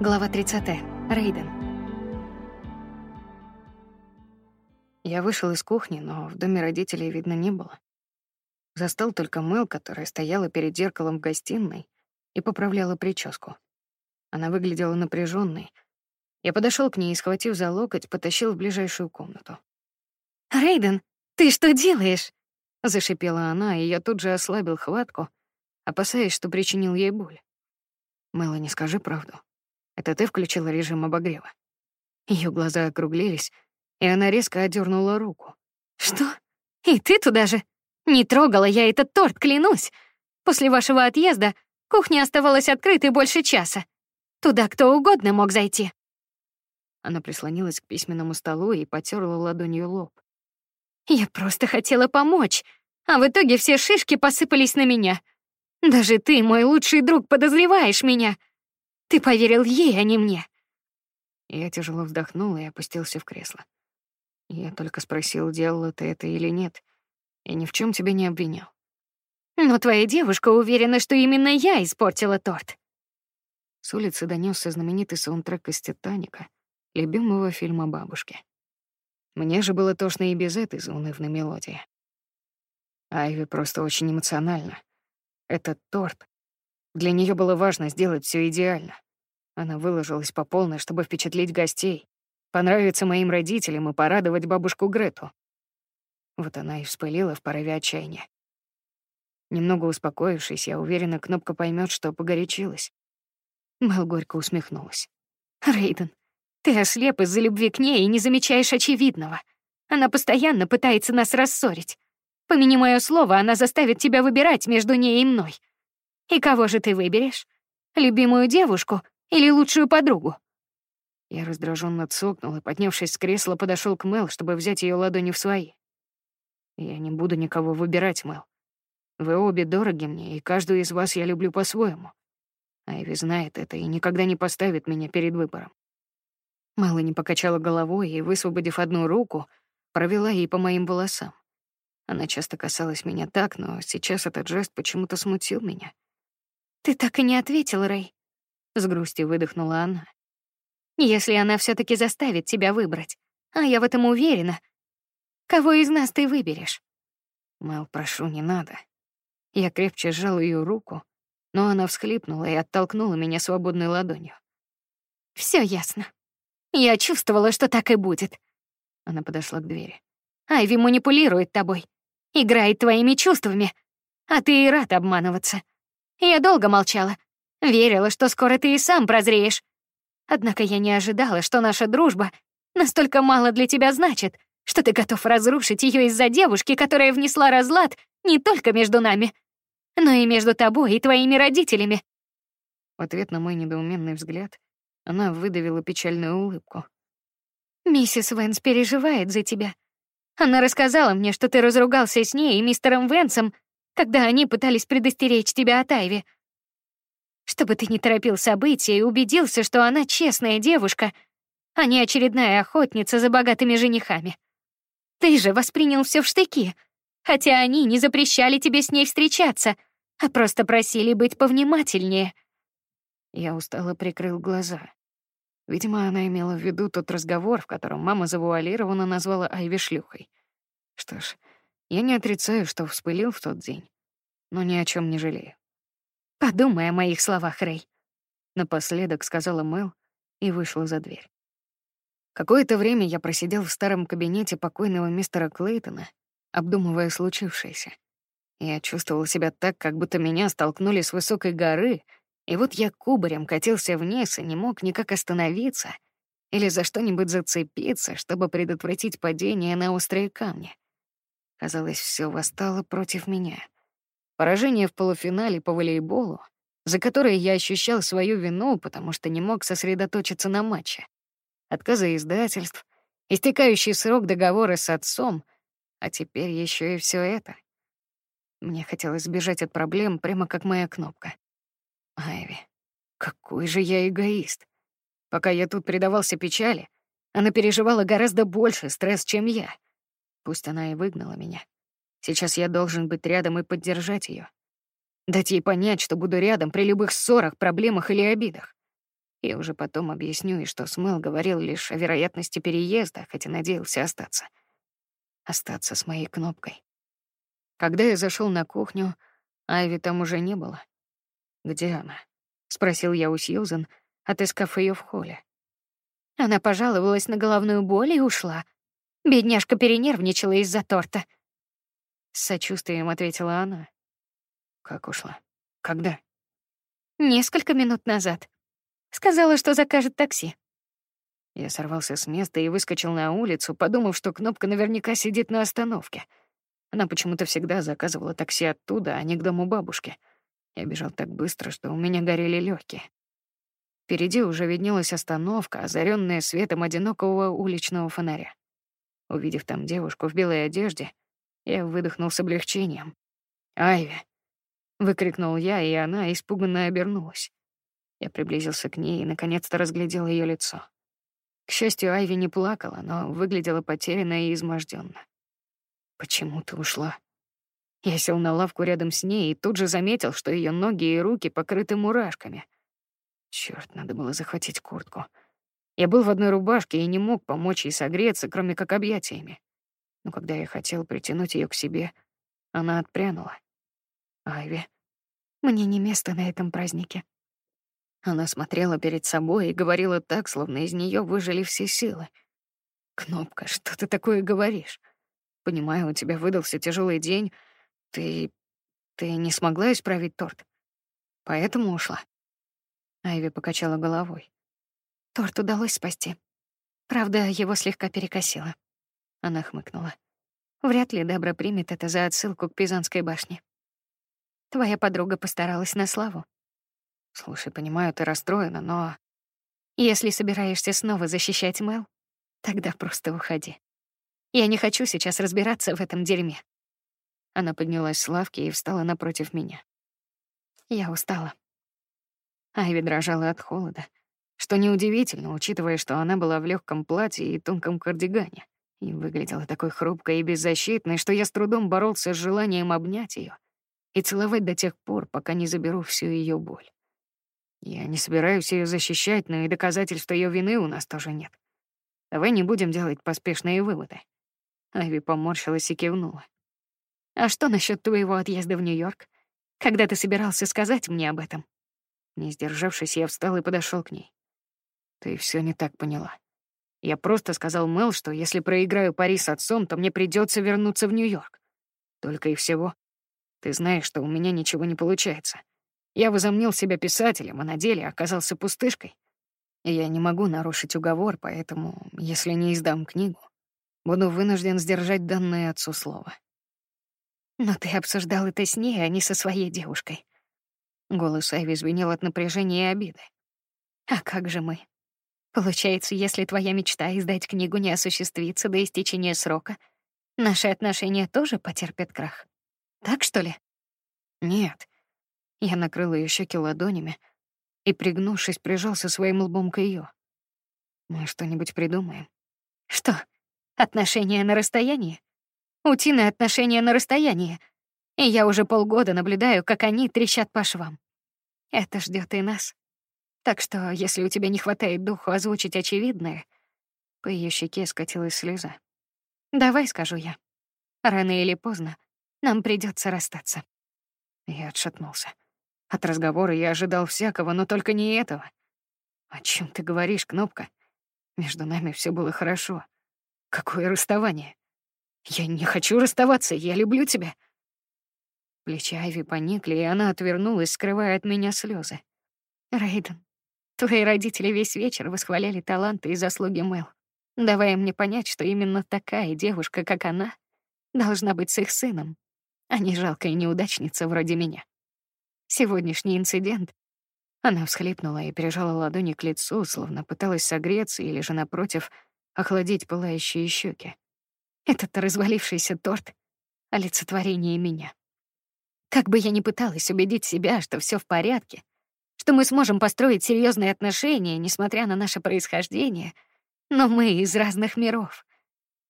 Глава 30. Рейден. Я вышел из кухни, но в доме родителей видно не было. Застал только Мэл, которая стояла перед зеркалом в гостиной и поправляла прическу. Она выглядела напряженной. Я подошел к ней и, схватив за локоть, потащил в ближайшую комнату. «Рейден, ты что делаешь?» — зашипела она, и я тут же ослабил хватку, опасаясь, что причинил ей боль. «Мэлани, скажи правду. Это ты включила режим обогрева?» Ее глаза округлились, и она резко отдернула руку. «Что? И ты туда же? Не трогала я этот торт, клянусь. После вашего отъезда кухня оставалась открытой больше часа. Туда кто угодно мог зайти». Она прислонилась к письменному столу и потерла ладонью лоб. «Я просто хотела помочь, а в итоге все шишки посыпались на меня. Даже ты, мой лучший друг, подозреваешь меня. Ты поверил ей, а не мне. Я тяжело вздохнул и опустился в кресло. Я только спросил, делала ты это или нет. Я ни в чем тебя не обвинял. Но твоя девушка уверена, что именно я испортила торт. С улицы донесся знаменитый саундтрек из «Титаника», любимого фильма бабушки. Мне же было тошно и без этой заунывной мелодии. Айви просто очень эмоциональна. Этот торт для нее было важно сделать все идеально. Она выложилась по полной, чтобы впечатлить гостей, понравиться моим родителям и порадовать бабушку Грету. Вот она и вспылила в порыве отчаяния. Немного успокоившись, я уверена, Кнопка поймет, что погорячилась. Мэл горько усмехнулась. «Рейден, ты ослеп из-за любви к ней и не замечаешь очевидного. Она постоянно пытается нас рассорить. Помяни мое слово, она заставит тебя выбирать между ней и мной. И кого же ты выберешь? Любимую девушку или лучшую подругу? Я раздраженно цокнул и, поднявшись с кресла, подошел к Мел, чтобы взять ее ладони в свои. Я не буду никого выбирать, Мел. Вы обе дороги мне, и каждую из вас я люблю по-своему. Айви знает это и никогда не поставит меня перед выбором. Мало не покачала головой и, высвободив одну руку, провела ей по моим волосам. Она часто касалась меня так, но сейчас этот жест почему-то смутил меня. Ты так и не ответил, Рэй. С грустью выдохнула она. Если она все таки заставит тебя выбрать, а я в этом уверена, кого из нас ты выберешь? Мэл, прошу, не надо. Я крепче сжал ее руку, но она всхлипнула и оттолкнула меня свободной ладонью. Все ясно. Я чувствовала, что так и будет. Она подошла к двери. Айви манипулирует тобой, играет твоими чувствами, а ты и рад обманываться. Я долго молчала. Верила, что скоро ты и сам прозреешь. Однако я не ожидала, что наша дружба настолько мало для тебя значит, что ты готов разрушить ее из-за девушки, которая внесла разлад не только между нами, но и между тобой и твоими родителями. В ответ на мой недоуменный взгляд она выдавила печальную улыбку. «Миссис Венс переживает за тебя. Она рассказала мне, что ты разругался с ней и мистером Венсом когда они пытались предостеречь тебя от Айви. Чтобы ты не торопил события и убедился, что она честная девушка, а не очередная охотница за богатыми женихами. Ты же воспринял все в штыки, хотя они не запрещали тебе с ней встречаться, а просто просили быть повнимательнее. Я устало прикрыл глаза. Видимо, она имела в виду тот разговор, в котором мама завуалированно назвала Айви шлюхой. Что ж, я не отрицаю, что вспылил в тот день, но ни о чем не жалею. Подумай о моих словах, Рэй. Напоследок сказала Мэл и вышла за дверь. Какое-то время я просидел в старом кабинете покойного мистера Клейтона, обдумывая случившееся. Я чувствовал себя так, как будто меня столкнули с высокой горы, и вот я кубарем катился вниз и не мог никак остановиться или за что-нибудь зацепиться, чтобы предотвратить падение на острые камни. Казалось, все восстало против меня. Поражение в полуфинале по волейболу, за которое я ощущал свою вину, потому что не мог сосредоточиться на матче. Отказы издательств, истекающий срок договора с отцом, а теперь еще и все это. Мне хотелось сбежать от проблем, прямо как моя кнопка. Айви, какой же я эгоист. Пока я тут предавался печали, она переживала гораздо больше стресс, чем я. Пусть она и выгнала меня. Сейчас я должен быть рядом и поддержать ее, Дать ей понять, что буду рядом при любых ссорах, проблемах или обидах. Я уже потом объясню, и что Смэл говорил лишь о вероятности переезда, хотя надеялся остаться. Остаться с моей кнопкой. Когда я зашел на кухню, Айви там уже не было. «Где она?» — спросил я у Сьюзен, отыскав ее в холле. Она пожаловалась на головную боль и ушла. Бедняжка перенервничала из-за торта. С сочувствием ответила она. Как ушла? Когда? Несколько минут назад. Сказала, что закажет такси. Я сорвался с места и выскочил на улицу, подумав, что кнопка наверняка сидит на остановке. Она почему-то всегда заказывала такси оттуда, а не к дому бабушки. Я бежал так быстро, что у меня горели легкие. Впереди уже виднелась остановка, озаренная светом одинокого уличного фонаря. Увидев там девушку в белой одежде, я выдохнул с облегчением. «Айви!» — выкрикнул я, и она испуганно обернулась. Я приблизился к ней и наконец-то разглядел ее лицо. К счастью, Айви не плакала, но выглядела потерянно и изможденно. Почему ты ушла? Я сел на лавку рядом с ней и тут же заметил, что ее ноги и руки покрыты мурашками. Черт, надо было захватить куртку. Я был в одной рубашке и не мог помочь ей согреться, кроме как объятиями. Но когда я хотел притянуть ее к себе, она отпрянула. Айви, мне не место на этом празднике. Она смотрела перед собой и говорила так, словно из нее выжили все силы. Кнопка, что ты такое говоришь? Понимаю, у тебя выдался тяжелый день. Ты... ты не смогла исправить торт. Поэтому ушла. Айви покачала головой. Торт удалось спасти. Правда, его слегка перекосило. Она хмыкнула. Вряд ли Дебра примет это за отсылку к Пизанской башне. Твоя подруга постаралась на славу. Слушай, понимаю, ты расстроена, но... Если собираешься снова защищать Мэл, тогда просто уходи. Я не хочу сейчас разбираться в этом дерьме. Она поднялась с лавки и встала напротив меня. Я устала. Айви дрожала от холода, что неудивительно, учитывая, что она была в легком платье и тонком кардигане и выглядела такой хрупкой и беззащитной, что я с трудом боролся с желанием обнять ее и целовать до тех пор, пока не заберу всю ее боль. Я не собираюсь ее защищать, но и доказательств ее вины у нас тоже нет. Давай не будем делать поспешные выводы. Айви поморщилась и кивнула. А что насчет твоего отъезда в Нью-Йорк? Когда ты собирался сказать мне об этом? Не сдержавшись, я встал и подошел к ней. Ты все не так поняла. Я просто сказал Мэл, что если проиграю пари с отцом, то мне придется вернуться в Нью-Йорк. Только и всего. Ты знаешь, что у меня ничего не получается. Я возомнил себя писателем, а на деле оказался пустышкой. Я не могу нарушить уговор, поэтому, если не издам книгу, буду вынужден сдержать данное отцу слово. Но ты обсуждал это с ней, а не со своей девушкой. Голос Айви звенел от напряжения и обиды. А как же мы? Получается, если твоя мечта издать книгу не осуществится до истечения срока, наши отношения тоже потерпят крах. Так что ли? Нет. Я накрыла ее щеки ладонями и, пригнувшись, прижался своим лбом к ее. Мы что-нибудь придумаем. Что? Отношения на расстоянии? Утиные отношения на расстоянии. И я уже полгода наблюдаю, как они трещат по швам. Это ждет и нас. Так что, если у тебя не хватает духу озвучить очевидное, по ее щеке скатилась слеза. Давай, скажу я. Рано или поздно нам придется расстаться. Я отшатнулся. От разговора я ожидал всякого, но только не этого. О чем ты говоришь, Кнопка? Между нами все было хорошо. Какое расставание? Я не хочу расставаться, я люблю тебя. Плечи Айви поникли, и она отвернулась, скрывая от меня слезы. Рейден, твои родители весь вечер восхваляли таланты и заслуги Мэл, давая мне понять, что именно такая девушка, как она, должна быть с их сыном, а не жалкая неудачница вроде меня. Сегодняшний инцидент. Она всхлипнула и прижала ладони к лицу, словно пыталась согреться или же напротив охладить пылающие щеки. Этот развалившийся торт — олицетворение меня. Как бы я ни пыталась убедить себя, что все в порядке, что мы сможем построить серьезные отношения, несмотря на наше происхождение, но мы из разных миров.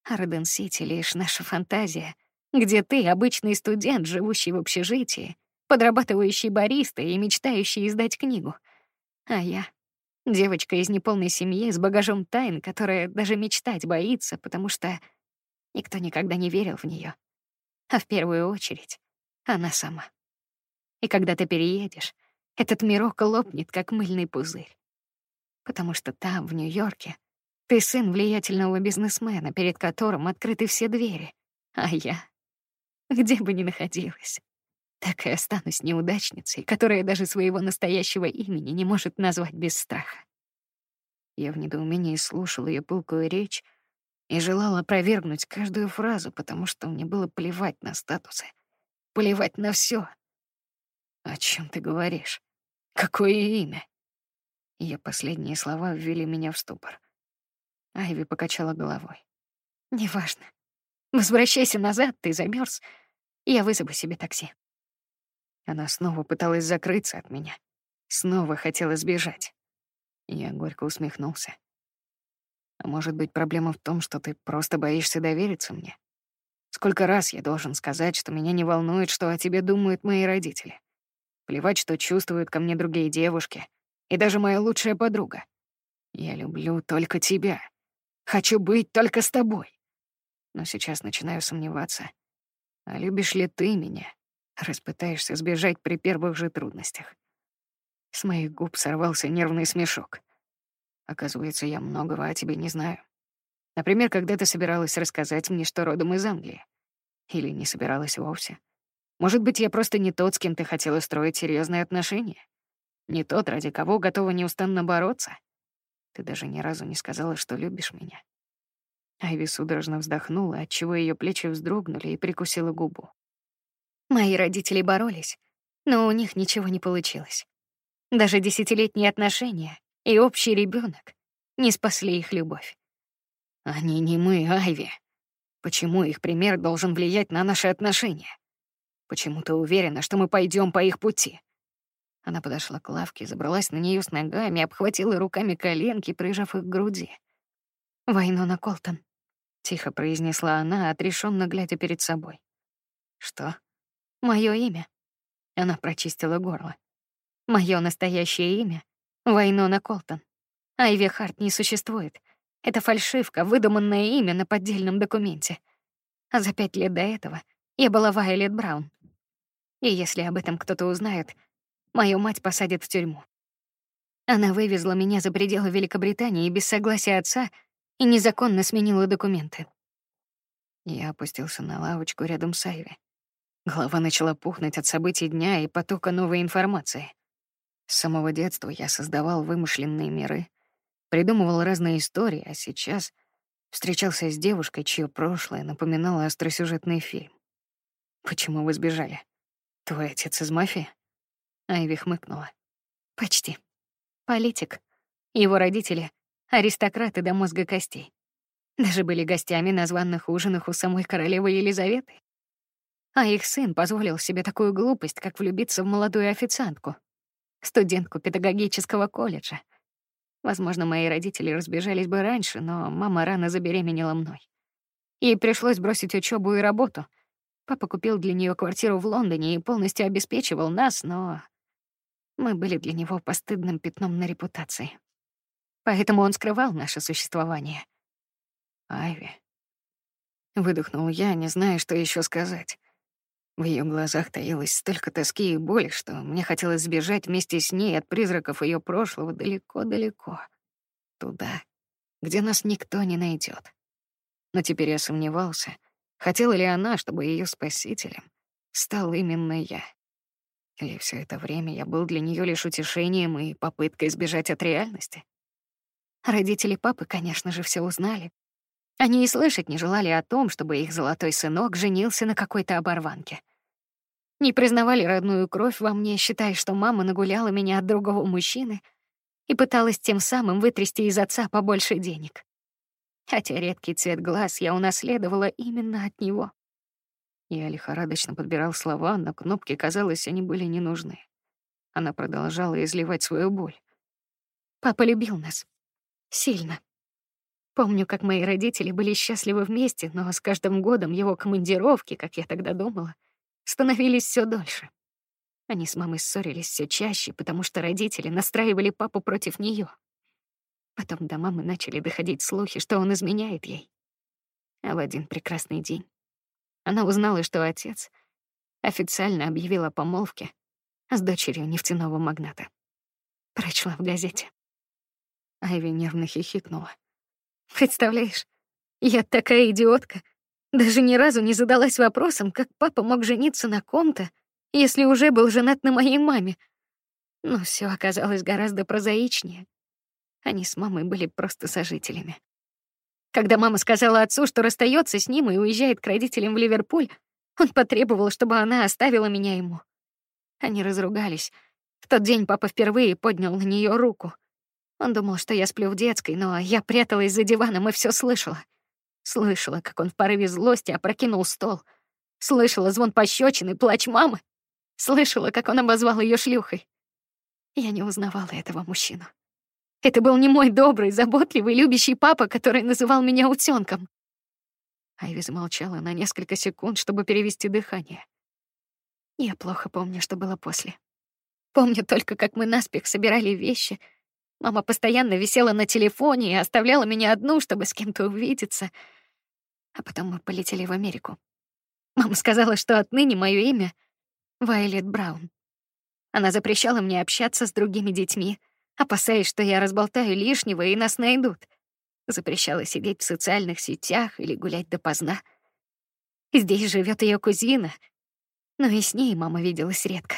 Арден-Сити — лишь наша фантазия, где ты — обычный студент, живущий в общежитии, подрабатывающий баристой и мечтающий издать книгу. А я — Девочка из неполной семьи с багажом тайн, которая даже мечтать боится, потому что никто никогда не верил в нее. А в первую очередь она сама. И когда ты переедешь, этот мирок лопнет, как мыльный пузырь. Потому что там, в Нью-Йорке, ты сын влиятельного бизнесмена, перед которым открыты все двери. А я, где бы ни находилась, так и останусь неудачницей, которая даже своего настоящего имени не может назвать без страха. Я в недоумении слушал ее пылкую речь и желал опровергнуть каждую фразу, потому что мне было плевать на статусы, плевать на все. О чем ты говоришь? Какое имя? Ее последние слова ввели меня в ступор. Айви покачала головой. Неважно. Возвращайся назад, ты замерз. Я вызову себе такси. Она снова пыталась закрыться от меня. Снова хотела сбежать. Я горько усмехнулся. А может быть, проблема в том, что ты просто боишься довериться мне? Сколько раз я должен сказать, что меня не волнует, что о тебе думают мои родители? Плевать, что чувствуют ко мне другие девушки. И даже моя лучшая подруга. Я люблю только тебя. Хочу быть только с тобой. Но сейчас начинаю сомневаться. А любишь ли ты меня? Распытаешься сбежать при первых же трудностях. С моих губ сорвался нервный смешок. Оказывается, я многого о тебе не знаю. Например, когда ты собиралась рассказать мне, что родом из Англии. Или не собиралась вовсе. Может быть, я просто не тот, с кем ты хотела строить серьезные отношения? Не тот, ради кого готова неустанно бороться? Ты даже ни разу не сказала, что любишь меня. Айви судорожно вздохнула, отчего ее плечи вздрогнули и прикусила губу. Мои родители боролись, но у них ничего не получилось. Даже десятилетние отношения и общий ребенок не спасли их любовь. Они не мы, Айви. Почему их пример должен влиять на наши отношения? Почему ты уверена, что мы пойдем по их пути? Она подошла к лавке, забралась на нее с ногами, обхватила руками коленки, прижав их к груди. «Вайнона Колтон», — тихо произнесла она, отрешенно глядя перед собой. «Что?» Мое имя. Она прочистила горло. Мое настоящее имя — Вайнона Колтон. Айви Харт не существует. Это фальшивка, выдуманное имя на поддельном документе. А за пять лет до этого я была Вайолет Браун. И если об этом кто-то узнает, мою мать посадят в тюрьму. Она вывезла меня за пределы Великобритании без согласия отца и незаконно сменила документы. Я опустился на лавочку рядом с Айви. Голова начала пухнуть от событий дня и потока новой информации. С самого детства я создавал вымышленные миры, придумывал разные истории, а сейчас встречался с девушкой, чье прошлое напоминало остросюжетный фильм. «Почему вы сбежали? Твой отец из мафии?» Айви хмыкнула. «Почти. Политик. Его родители — аристократы до мозга костей. Даже были гостями на званных ужинах у самой королевы Елизаветы. А их сын позволил себе такую глупость, как влюбиться в молодую официантку, студентку педагогического колледжа. Возможно, мои родители разбежались бы раньше, но мама рано забеременела мной. Ей пришлось бросить учебу и работу. Папа купил для нее квартиру в Лондоне и полностью обеспечивал нас, но мы были для него постыдным пятном на репутации. Поэтому он скрывал наше существование. Айви. Выдохнул я, не зная, что еще сказать. В ее глазах таилось столько тоски и боли, что мне хотелось сбежать вместе с ней от призраков ее прошлого далеко-далеко. Туда, где нас никто не найдет. Но теперь я сомневался, хотела ли она, чтобы ее спасителем стал именно я. Или все это время я был для нее лишь утешением и попыткой сбежать от реальности? Родители папы, конечно же, все узнали. Они и слышать не желали о том, чтобы их золотой сынок женился на какой-то оборванке. Не признавали родную кровь во мне, считая, что мама нагуляла меня от другого мужчины и пыталась тем самым вытрясти из отца побольше денег. Хотя редкий цвет глаз я унаследовала именно от него. Я лихорадочно подбирал слова, но кнопки, казалось, они были не нужны. Она продолжала изливать свою боль. Папа любил нас. Сильно. Помню, как мои родители были счастливы вместе, но с каждым годом его командировки, как я тогда думала, становились все дольше. Они с мамой ссорились все чаще, потому что родители настраивали папу против нее. Потом до мамы начали доходить слухи, что он изменяет ей. А в один прекрасный день она узнала, что отец официально объявил о помолвке с дочерью нефтяного магната. Прочла в газете. Айви нервно хихикнула. Представляешь, я такая идиотка. Даже ни разу не задалась вопросом, как папа мог жениться на ком-то, если уже был женат на моей маме. Но все оказалось гораздо прозаичнее. Они с мамой были просто сожителями. Когда мама сказала отцу, что расстается с ним и уезжает к родителям в Ливерпуль, он потребовал, чтобы она оставила меня ему. Они разругались. В тот день папа впервые поднял на нее руку. Он думал, что я сплю в детской, но я пряталась за диваном и все слышала. Слышала, как он в порыве злости опрокинул стол. Слышала звон пощечины, плач мамы. Слышала, как он обозвал ее шлюхой. Я не узнавала этого мужчину. Это был не мой добрый, заботливый, любящий папа, который называл меня утёнком. Айви замолчала на несколько секунд, чтобы перевести дыхание. Я плохо помню, что было после. Помню только, как мы наспех собирали вещи. Мама постоянно висела на телефоне и оставляла меня одну, чтобы с кем-то увидеться. А потом мы полетели в Америку. Мама сказала, что отныне мое имя — Вайлет Браун. Она запрещала мне общаться с другими детьми, опасаясь, что я разболтаю лишнего и нас найдут. Запрещала сидеть в социальных сетях или гулять допоздна. Здесь живет ее кузина, но и с ней мама виделась редко.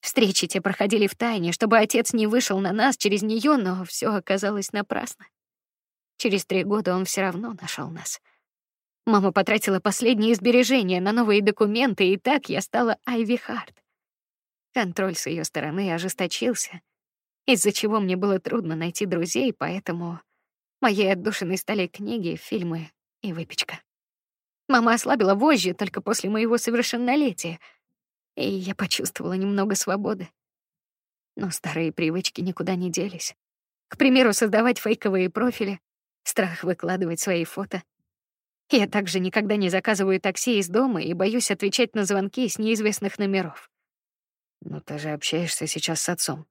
Встречи те проходили в тайне, чтобы отец не вышел на нас через нее, но все оказалось напрасно. Через три года он все равно нашел нас. Мама потратила последние сбережения на новые документы, и так я стала Айви Харт. Контроль с ее стороны ожесточился, из-за чего мне было трудно найти друзей, поэтому моей отдушиной стали книги, фильмы и выпечка. Мама ослабила вожжи только после моего совершеннолетия, и я почувствовала немного свободы. Но старые привычки никуда не делись. К примеру, создавать фейковые профили, страх выкладывать свои фото. Я также никогда не заказываю такси из дома и боюсь отвечать на звонки с неизвестных номеров. «Но ты же общаешься сейчас с отцом».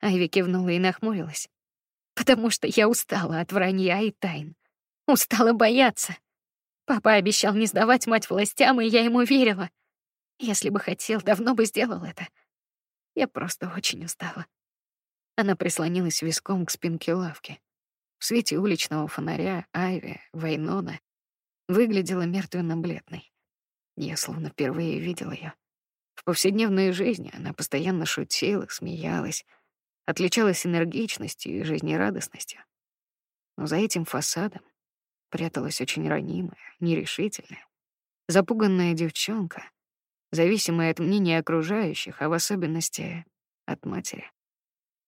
Айви кивнула и нахмурилась. «Потому что я устала от вранья и тайн. Устала бояться. Папа обещал не сдавать мать властям, и я ему верила. Если бы хотел, давно бы сделал это. Я просто очень устала». Она прислонилась виском к спинке лавки. В свете уличного фонаря Айви, Вайнона, выглядела мертвенно-бледной. Я словно впервые видел ее. В повседневной жизни она постоянно шутила, смеялась, отличалась энергичностью и жизнерадостностью. Но за этим фасадом пряталась очень ранимая, нерешительная, запуганная девчонка, зависимая от мнения окружающих, а в особенности от матери.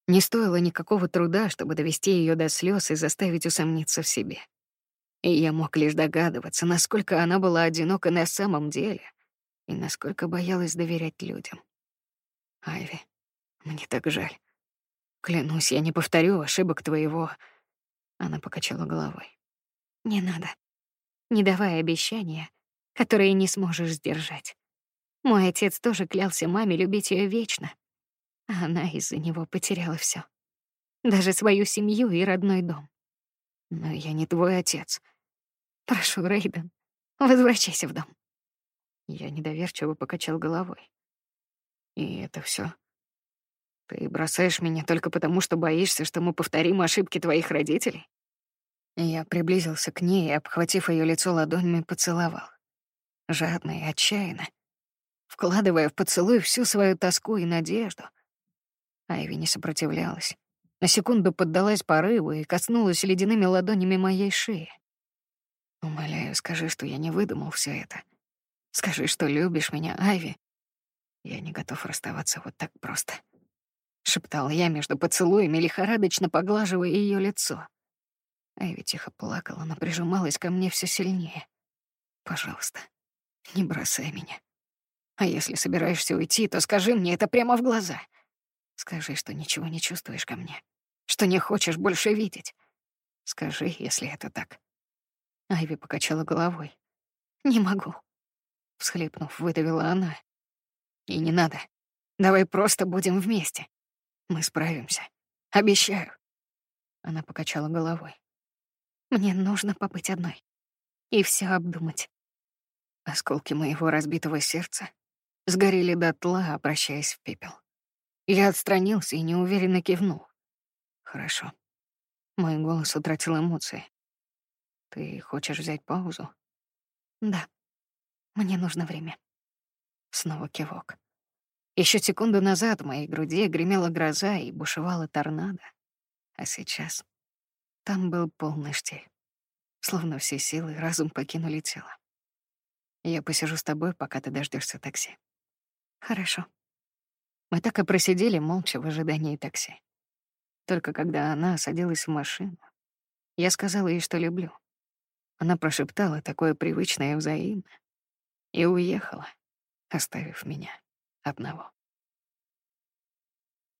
Не стоило никакого труда, чтобы довести ее до слез и заставить усомниться в себе. И я мог лишь догадываться, насколько она была одинока на самом деле, и насколько боялась доверять людям. Айви, мне так жаль. Клянусь, я не повторю ошибок твоего. Она покачала головой. Не надо. Не давай обещания, которые не сможешь сдержать. Мой отец тоже клялся маме любить ее вечно, а она из-за него потеряла все, даже свою семью и родной дом. Но я не твой отец. Прошу, Рейден, возвращайся в дом. Я недоверчиво покачал головой. И это все. Ты бросаешь меня только потому, что боишься, что мы повторим ошибки твоих родителей? Я приблизился к ней и, обхватив ее лицо ладонями, поцеловал. Жадно и отчаянно, вкладывая в поцелуй всю свою тоску и надежду. Айви не сопротивлялась. На секунду поддалась порыву и коснулась ледяными ладонями моей шеи. Умоляю, скажи, что я не выдумал все это. Скажи, что любишь меня, Айви. Я не готов расставаться вот так просто. Шептал я между поцелуями, лихорадочно поглаживая ее лицо. Айви тихо плакала, но прижималась ко мне все сильнее. Пожалуйста, не бросай меня. А если собираешься уйти, то скажи мне это прямо в глаза. Скажи, что ничего не чувствуешь ко мне, что не хочешь больше видеть. Скажи, если это так. Айви покачала головой. Не могу. Всхлипнув, выдавила она. И не надо. Давай просто будем вместе. Мы справимся. Обещаю. Она покачала головой. Мне нужно побыть одной и все обдумать. Осколки моего разбитого сердца сгорели дотла, обращаясь в пепел. Я отстранился и неуверенно кивнул. Хорошо. Мой голос утратил эмоции. Ты хочешь взять паузу? Да. Мне нужно время. Снова кивок. Еще секунду назад в моей груди гремела гроза и бушевала торнадо. А сейчас там был полный штиль. Словно все силы разум покинули тело. Я посижу с тобой, пока ты дождешься такси. Хорошо. Мы так и просидели молча в ожидании такси. Только когда она садилась в машину, я сказала ей, что люблю. Она прошептала такое привычное взаимно и уехала, оставив меня одного.